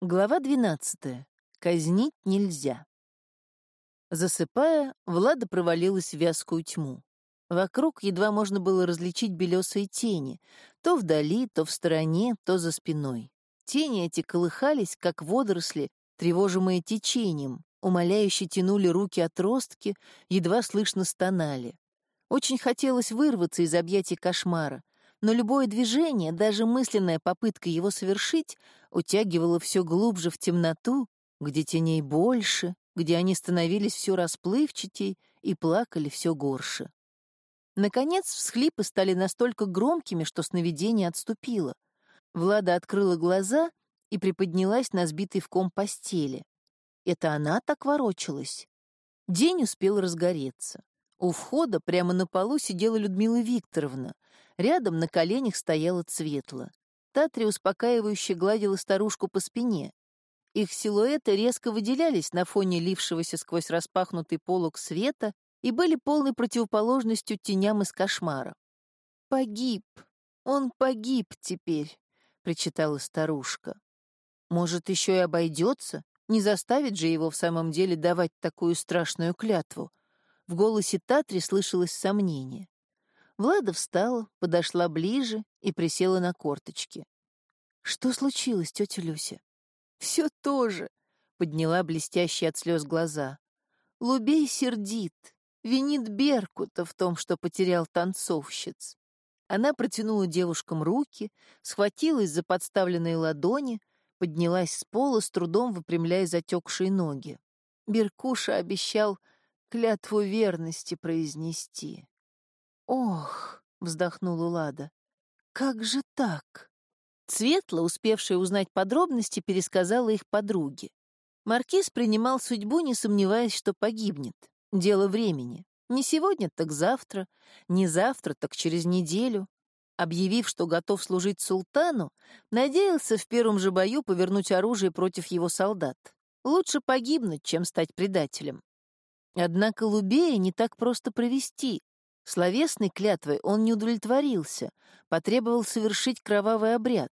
Глава 12. Казнить нельзя. Засыпая, Влада провалилась в вязкую тьму. Вокруг едва можно было различить белесые тени, то вдали, то в стороне, то за спиной. Тени эти колыхались, как водоросли, тревожимые течением, умоляюще тянули руки отростки, едва слышно стонали. Очень хотелось вырваться из объятий кошмара, но любое движение, даже мысленная попытка его совершить, утягивало все глубже в темноту, где теней больше, где они становились все расплывчатей и плакали все горше. Наконец, всхлипы стали настолько громкими, что сновидение отступило. Влада открыла глаза и приподнялась на сбитой в ком постели. Это она так ворочалась? День успел разгореться. У входа прямо на полу сидела Людмила Викторовна. Рядом на коленях стояла Цветла. Татри успокаивающе гладила старушку по спине. Их силуэты резко выделялись на фоне лившегося сквозь распахнутый полог света и были полной противоположностью теням из кошмара. «Погиб! Он погиб теперь!» — причитала старушка. «Может, еще и обойдется? Не заставит же его в самом деле давать такую страшную клятву?» В голосе Татри слышалось сомнение. Влада встала, подошла ближе и присела на корточки. «Что случилось, тетя Люся?» «Все то же», — подняла блестящие от слез глаза. «Лубей сердит, винит Беркута в том, что потерял танцовщиц». Она протянула девушкам руки, схватилась за подставленные ладони, поднялась с пола, с трудом выпрямляя затекшие ноги. Беркуша обещал клятву верности произнести. «Ох!» — вздохнула Лада. «Как же так?» Светла, успевшая узнать подробности, пересказала их подруге. Маркиз принимал судьбу, не сомневаясь, что погибнет. Дело времени. Не сегодня, так завтра, не завтра, так через неделю. Объявив, что готов служить султану, надеялся в первом же бою повернуть оружие против его солдат. Лучше погибнуть, чем стать предателем. Однако Лубея не так просто провести. Словесной клятвой он не удовлетворился, потребовал совершить кровавый обряд.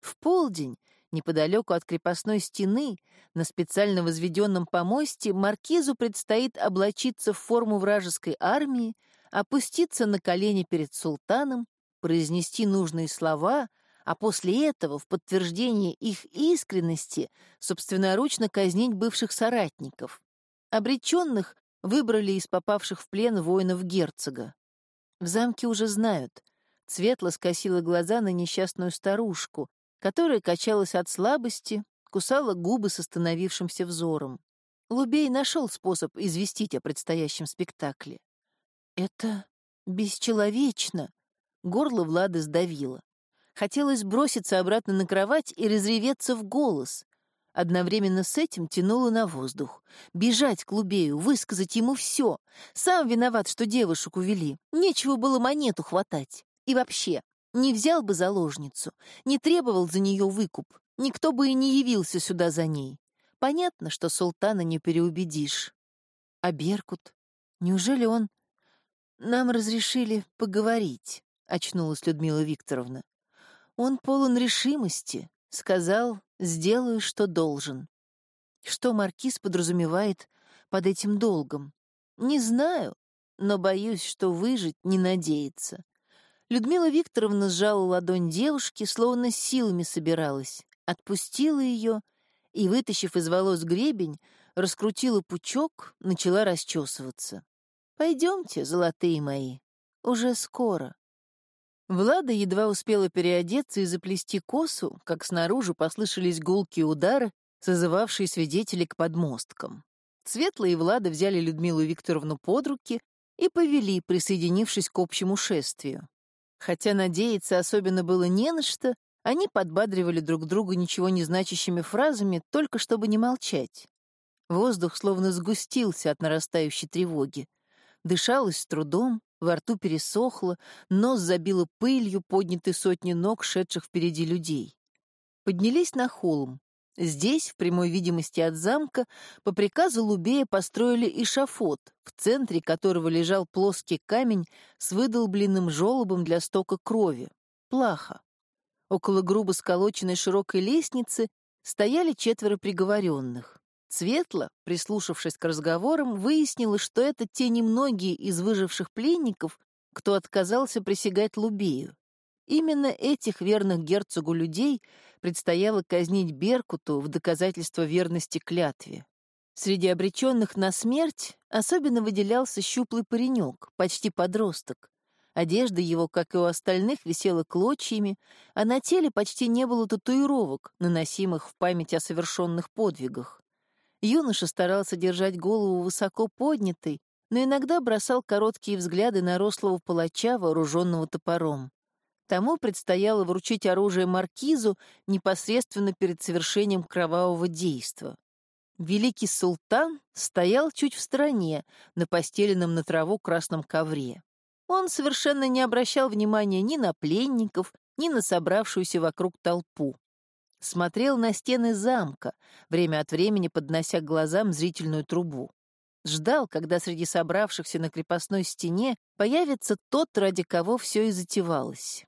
В полдень, неподалеку от крепостной стены, на специально возведенном помосте, маркизу предстоит облачиться в форму вражеской армии, опуститься на колени перед султаном, произнести нужные слова, а после этого, в подтверждение их искренности, собственноручно казнить бывших соратников. Обреченных выбрали из попавших в плен воинов герцога. В замке уже знают. Цветла скосила глаза на несчастную старушку, которая качалась от слабости, кусала губы с остановившимся взором. Лубей нашел способ известить о предстоящем спектакле. «Это бесчеловечно!» Горло Влады сдавило. Хотелось броситься обратно на кровать и разреветься в голос. Одновременно с этим тянуло на воздух. Бежать к Лубею, высказать ему все. Сам виноват, что девушек увели. Нечего было монету хватать. И вообще, не взял бы заложницу, не требовал за нее выкуп. Никто бы и не явился сюда за ней. Понятно, что султана не переубедишь. А Беркут? Неужели он... Нам разрешили поговорить, — очнулась Людмила Викторовна. Он полон решимости, сказал, Сделаю, что должен. Что маркиз подразумевает под этим долгом? Не знаю, но боюсь, что выжить не надеется. Людмила Викторовна сжала ладонь девушки, словно силами собиралась, отпустила ее и, вытащив из волос гребень, раскрутила пучок, начала расчесываться. «Пойдемте, золотые мои, уже скоро». Влада едва успела переодеться и заплести косу, как снаружи послышались гулкие удары, созывавшие свидетелей к подмосткам. Светла и Влада взяли Людмилу Викторовну под руки и повели, присоединившись к общему шествию. Хотя надеяться особенно было не на что, они подбадривали друг друга ничего не значащими фразами, только чтобы не молчать. Воздух словно сгустился от нарастающей тревоги. Дышалось с трудом, во рту пересохло, нос забило пылью, поднятой сотни ног, шедших впереди людей. Поднялись на холм. Здесь, в прямой видимости от замка, по приказу Лубея построили эшафот, в центре которого лежал плоский камень с выдолбленным желобом для стока крови — плаха. Около грубо сколоченной широкой лестницы стояли четверо приговоренных. Светло, прислушавшись к разговорам, выяснила, что это те немногие из выживших пленников, кто отказался присягать Лубею. Именно этих верных герцогу людей предстояло казнить Беркуту в доказательство верности клятве. Среди обреченных на смерть особенно выделялся щуплый паренек, почти подросток. Одежда его, как и у остальных, висела клочьями, а на теле почти не было татуировок, наносимых в память о совершенных подвигах. Юноша старался держать голову высоко поднятой, но иногда бросал короткие взгляды на рослого палача, вооруженного топором. Тому предстояло вручить оружие маркизу непосредственно перед совершением кровавого действа. Великий султан стоял чуть в стороне, на постеленном на траву красном ковре. Он совершенно не обращал внимания ни на пленников, ни на собравшуюся вокруг толпу. Смотрел на стены замка, время от времени поднося к глазам зрительную трубу. Ждал, когда среди собравшихся на крепостной стене появится тот, ради кого все и затевалось.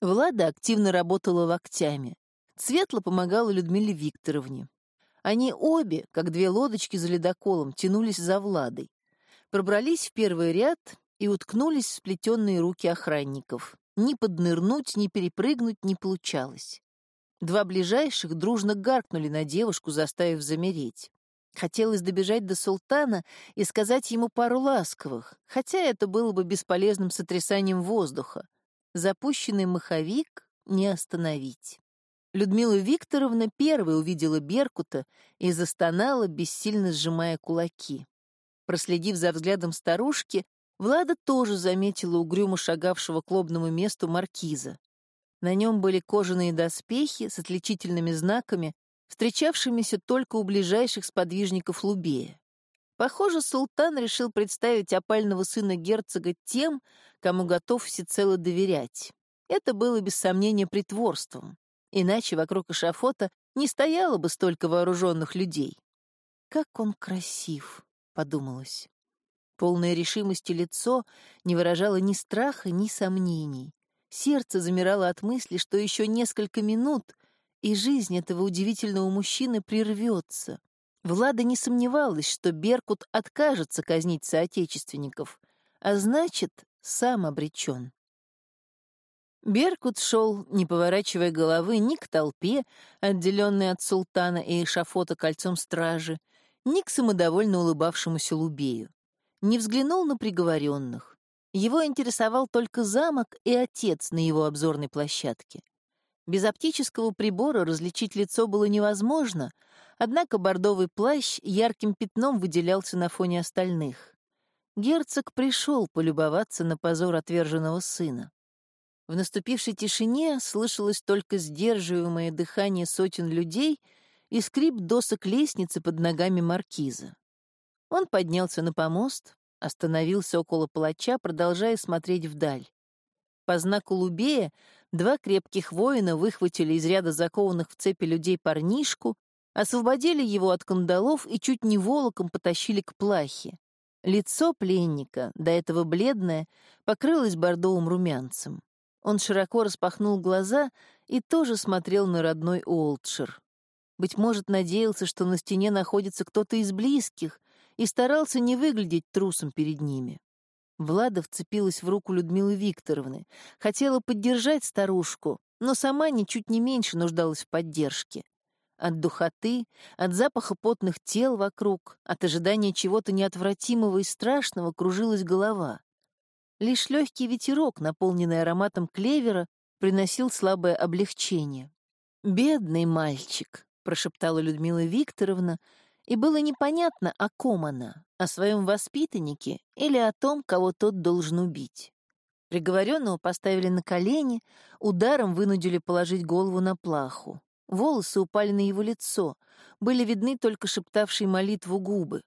Влада активно работала локтями. Светло помогала Людмиле Викторовне. Они обе, как две лодочки за ледоколом, тянулись за Владой. Пробрались в первый ряд и уткнулись в сплетенные руки охранников. Ни поднырнуть, ни перепрыгнуть не получалось. Два ближайших дружно гаркнули на девушку, заставив замереть. Хотелось добежать до султана и сказать ему пару ласковых, хотя это было бы бесполезным сотрясанием воздуха. Запущенный маховик не остановить. Людмила Викторовна первой увидела Беркута и застонала, бессильно сжимая кулаки. Проследив за взглядом старушки, Влада тоже заметила угрюмо шагавшего к лобному месту маркиза. На нем были кожаные доспехи с отличительными знаками, встречавшимися только у ближайших сподвижников Лубея. Похоже, султан решил представить опального сына герцога тем, кому готов всецело доверять. Это было без сомнения притворством. Иначе вокруг эшафота не стояло бы столько вооруженных людей. «Как он красив!» — подумалось. Полное решимости лицо не выражало ни страха, ни сомнений. Сердце замирало от мысли, что еще несколько минут, и жизнь этого удивительного мужчины прервется. Влада не сомневалась, что Беркут откажется казнить соотечественников, а значит, сам обречен. Беркут шел, не поворачивая головы ни к толпе, отделенной от султана и эшафота кольцом стражи, ни к самодовольно улыбавшемуся Лубею не взглянул на приговоренных. Его интересовал только замок и отец на его обзорной площадке. Без оптического прибора различить лицо было невозможно, однако бордовый плащ ярким пятном выделялся на фоне остальных. Герцог пришел полюбоваться на позор отверженного сына. В наступившей тишине слышалось только сдерживаемое дыхание сотен людей и скрип досок лестницы под ногами маркиза. Он поднялся на помост, остановился около палача, продолжая смотреть вдаль. По знаку Лубея два крепких воина выхватили из ряда закованных в цепи людей парнишку, освободили его от кандалов и чуть не волоком потащили к плахе. Лицо пленника, до этого бледное, покрылось бордовым румянцем. Он широко распахнул глаза и тоже смотрел на родной Олдшир. Быть может, надеялся, что на стене находится кто-то из близких, и старался не выглядеть трусом перед ними. Влада вцепилась в руку Людмилы Викторовны, хотела поддержать старушку, но сама ничуть не меньше нуждалась в поддержке. От духоты, от запаха потных тел вокруг, от ожидания чего-то неотвратимого и страшного кружилась голова. Лишь легкий ветерок, наполненный ароматом клевера, приносил слабое облегчение. «Бедный мальчик», — прошептала Людмила Викторовна, и было непонятно, о ком она, о своем воспитаннике или о том, кого тот должен убить. Приговоренного поставили на колени, ударом вынудили положить голову на плаху. Волосы упали на его лицо, были видны только шептавшие молитву губы.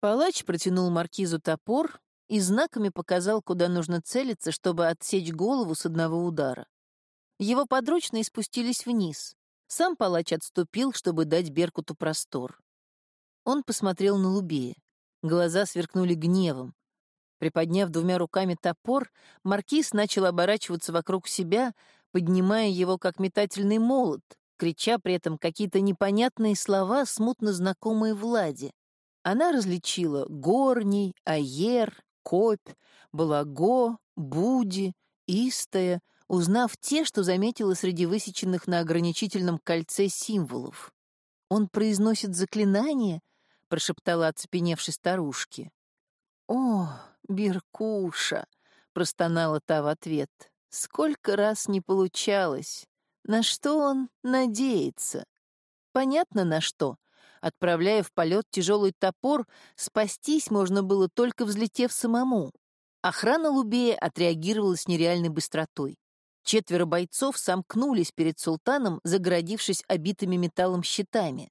Палач протянул маркизу топор и знаками показал, куда нужно целиться, чтобы отсечь голову с одного удара. Его подручные спустились вниз. Сам палач отступил, чтобы дать Беркуту простор. Он посмотрел на Лубея. Глаза сверкнули гневом. Приподняв двумя руками топор, маркиз начал оборачиваться вокруг себя, поднимая его как метательный молот, крича при этом какие-то непонятные слова, смутно знакомые Владе. Она различила горний, аер, копь, балаго, буди, истая, узнав те, что заметила среди высеченных на ограничительном кольце символов. «Он произносит заклинание?» — прошептала оцепеневшей старушке. «О, Беркуша!» — простонала та в ответ. «Сколько раз не получалось! На что он надеется?» «Понятно, на что. Отправляя в полет тяжелый топор, спастись можно было только взлетев самому. Охрана Лубея отреагировала с нереальной быстротой. Четверо бойцов сомкнулись перед султаном, загородившись обитыми металлом щитами.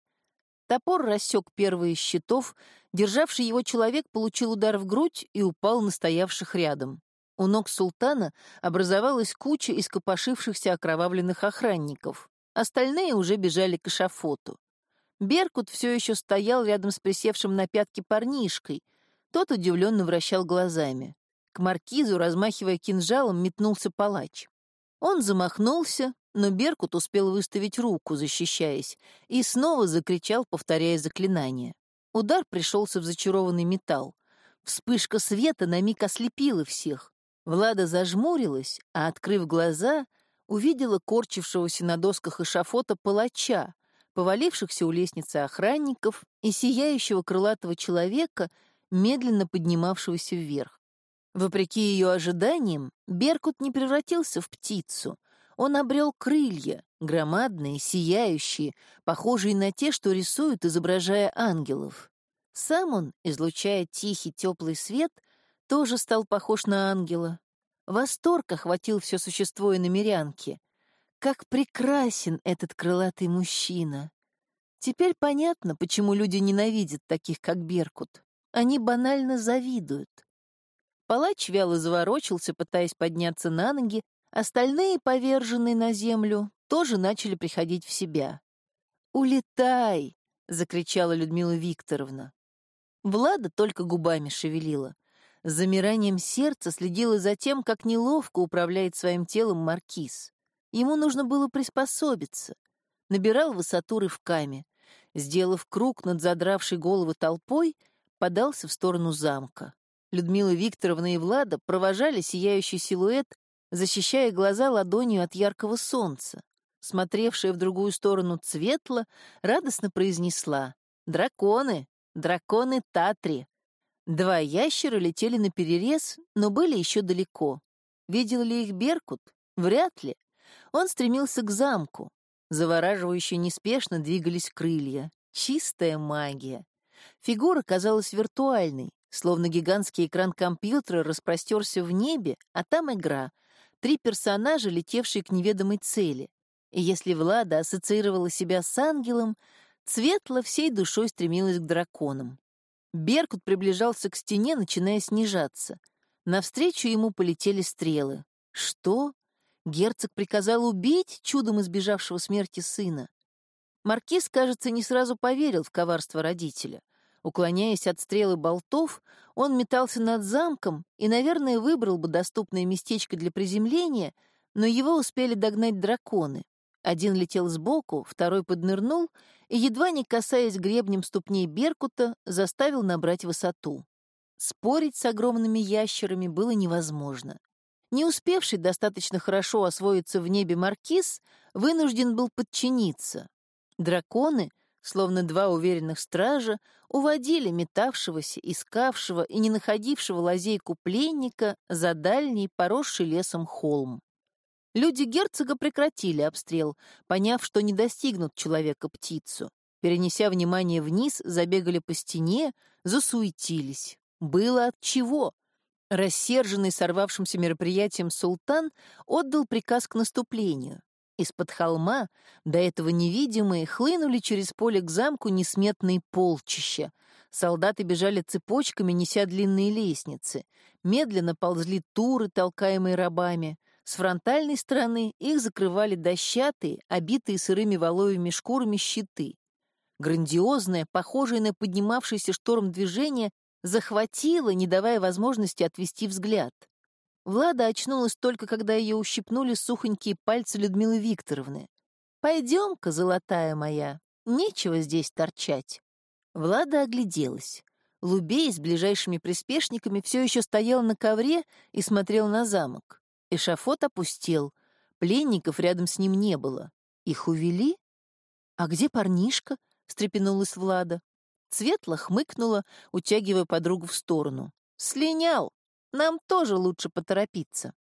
Топор рассек первый из щитов, державший его человек получил удар в грудь и упал на стоявших рядом. У ног султана образовалась куча ископошившихся окровавленных охранников. Остальные уже бежали к эшафоту. Беркут все еще стоял рядом с присевшим на пятки парнишкой. Тот удивленно вращал глазами. К маркизу, размахивая кинжалом, метнулся палач. Он замахнулся, но Беркут успел выставить руку, защищаясь, и снова закричал, повторяя заклинание. Удар пришелся в зачарованный металл. Вспышка света на миг ослепила всех. Влада зажмурилась, а, открыв глаза, увидела корчившегося на досках эшафота палача, повалившихся у лестницы охранников и сияющего крылатого человека, медленно поднимавшегося вверх. Вопреки ее ожиданиям, Беркут не превратился в птицу. Он обрел крылья, громадные, сияющие, похожие на те, что рисуют, изображая ангелов. Сам он, излучая тихий теплый свет, тоже стал похож на ангела. Восторг охватил все существо и намерянки. Как прекрасен этот крылатый мужчина! Теперь понятно, почему люди ненавидят таких, как Беркут. Они банально завидуют. Палач вяло заворочился, пытаясь подняться на ноги, остальные, поверженные на землю, тоже начали приходить в себя. «Улетай!» — закричала Людмила Викторовна. Влада только губами шевелила. С замиранием сердца следила за тем, как неловко управляет своим телом маркиз. Ему нужно было приспособиться. Набирал высоту рывками. Сделав круг над задравшей голову толпой, подался в сторону замка. Людмила Викторовна и Влада провожали сияющий силуэт, защищая глаза ладонью от яркого солнца. Смотревшая в другую сторону Цветла радостно произнесла «Драконы! Драконы Татри!» Два ящера летели на перерез, но были еще далеко. Видел ли их Беркут? Вряд ли. Он стремился к замку. Завораживающе неспешно двигались крылья. Чистая магия. Фигура казалась виртуальной, словно гигантский экран компьютера распростерся в небе, а там игра. Три персонажа, летевшие к неведомой цели. И если Влада ассоциировала себя с ангелом, Цветла всей душой стремилась к драконам. Беркут приближался к стене, начиная снижаться. Навстречу ему полетели стрелы. Что? Герцог приказал убить чудом избежавшего смерти сына. Маркиз, кажется, не сразу поверил в коварство родителя. Уклоняясь от стрелы болтов, он метался над замком и, наверное, выбрал бы доступное местечко для приземления, но его успели догнать драконы. Один летел сбоку, второй поднырнул и, едва не касаясь гребнем ступней Беркута, заставил набрать высоту. Спорить с огромными ящерами было невозможно. Не успевший достаточно хорошо освоиться в небе маркиз вынужден был подчиниться. Драконы, словно два уверенных стража, уводили метавшегося, искавшего и не находившего лазейку пленника за дальний, поросший лесом холм. Люди герцога прекратили обстрел, поняв, что не достигнут человека-птицу. Перенеся внимание вниз, забегали по стене, засуетились. Было от чего. Рассерженный сорвавшимся мероприятием султан отдал приказ к наступлению. Из-под холма, до этого невидимые, хлынули через поле к замку несметные полчища. Солдаты бежали цепочками, неся длинные лестницы. Медленно ползли туры, толкаемые рабами. С фронтальной стороны их закрывали дощатые, обитые сырыми воловыми шкурами щиты. Грандиозное, похожее на поднимавшийся шторм движение, захватила, не давая возможности отвести взгляд. Влада очнулась только, когда ее ущипнули сухонькие пальцы Людмилы Викторовны. Пойдем-ка, золотая моя, нечего здесь торчать. Влада огляделась. Лубей с ближайшими приспешниками все еще стоял на ковре и смотрел на замок. Эшафот опустел. Пленников рядом с ним не было. Их увели? А где парнишка? — встрепенулась Влада. Светла хмыкнула, утягивая подругу в сторону. «Слинял! Нам тоже лучше поторопиться».